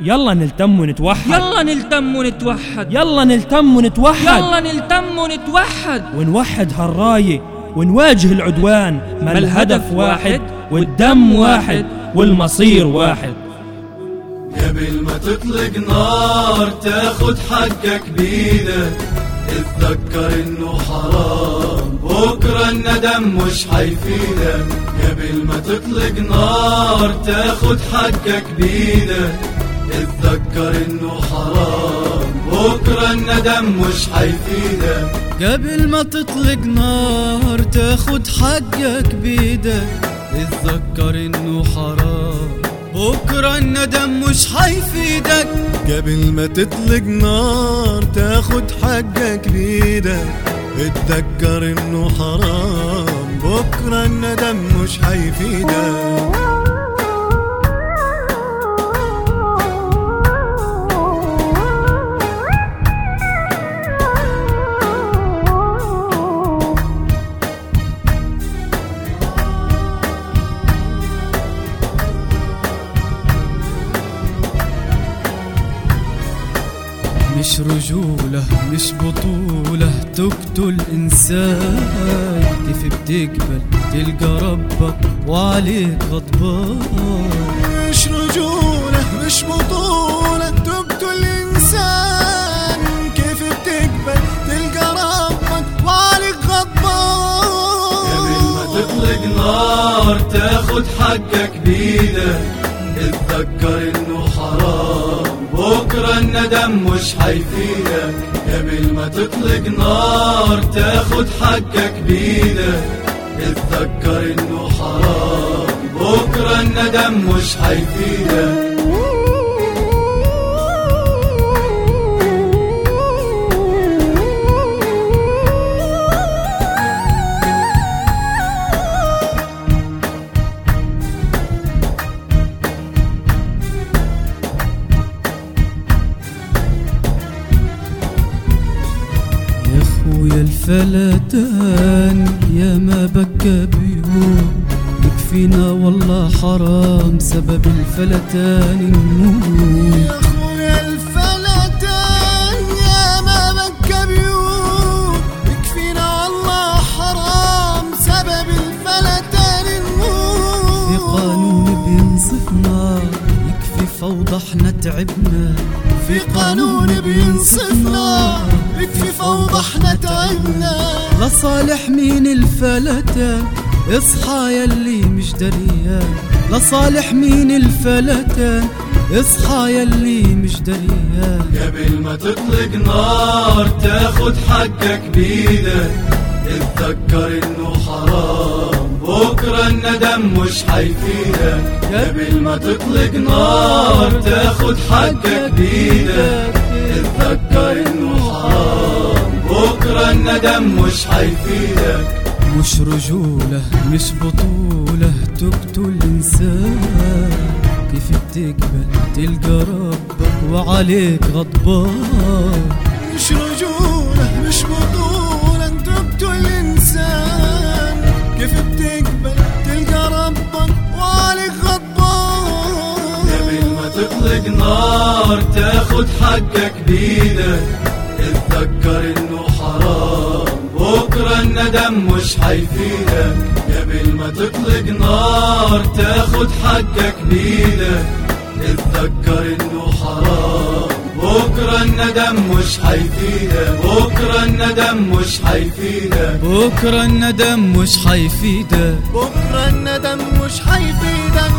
يلا نلتم ونتوحد. يلا نلتم ونتوحد. يلا نلتم ونتوحد. يلا نلتم ونتوحد. ونوحد هالراية ونواجه العدوان. ما الهدف واحد والدم واحد والمصير واحد. قبل ما تطلق نار تاخد حقك بيدك اتذكر إنه حرام بكرة الندم مش حيفيدك قبل ما تطلق نار تاخد حقك بيدك اتذكر إنه حرام. بكرة الندم مش حيفيدك قبل ما تطلق نار تاخد حقك بيدك اتذكر إنه حرام. بكرة الندم مش حيفيدك. قبل ما تطلق نار تاخد حقك بيدك اتذكر إنه حرام. بكرة الندم مش حيفيدك. مش رجولة مش بطولة. تقتل إنسان كيف بتقبل؟ تلقى ربك وعليك غضبان. مش رجولة مش بطولة. تقتل إنسان كيف بتقبل؟ تلقى ربك وعليك قبل ما غضبان تطلق نار تاخد حقك بيدك. الندم مش حيفيدك قبل ما تطلق نار تاخد حقك بيدك اتذكر إنه حرام. بكرة الندم مش حيفيدك الفلتان يا ما بكى بيوم يكفينا والله حرام سبب الفلتان النور. فوضى إحنا تعبنا. في قانون بينصفنا. يكفي فوضى إحنا تعبنا. لصالح مين الفلتان اصحى يلي مش دريان لصالح مين الفلتان اصحى يلي مش دريان قبل ما تطلق نار تاخد حقك بيدك. اتذكر انه حرام بكرة الندم مش حيفيدك. قبل ما تطلق نار تاخد حقك بيدك. اتذكر إنه الندم مش حيفيدك. مش رجولة مش بطولة تقتل إنسان كيف بتقبل تلقى ربك وعليك غضبان. مش رجولة مش بطولة تقتل إنسان كيف بتقبل تلقى ربك وعليك غضبان. قبل ما تطلق نار تاخد حقك بيدك اتذكر إنه الندم مش حيفيدك قبل ما تطلق نار تاخد حقك بيدك اتذكر إنه حرام. بكرة الندم مش حيفيدك بكرة الندم مش حيفيدك بكرة الندم مش حيفيدك بكرة الندم مش حيفيدك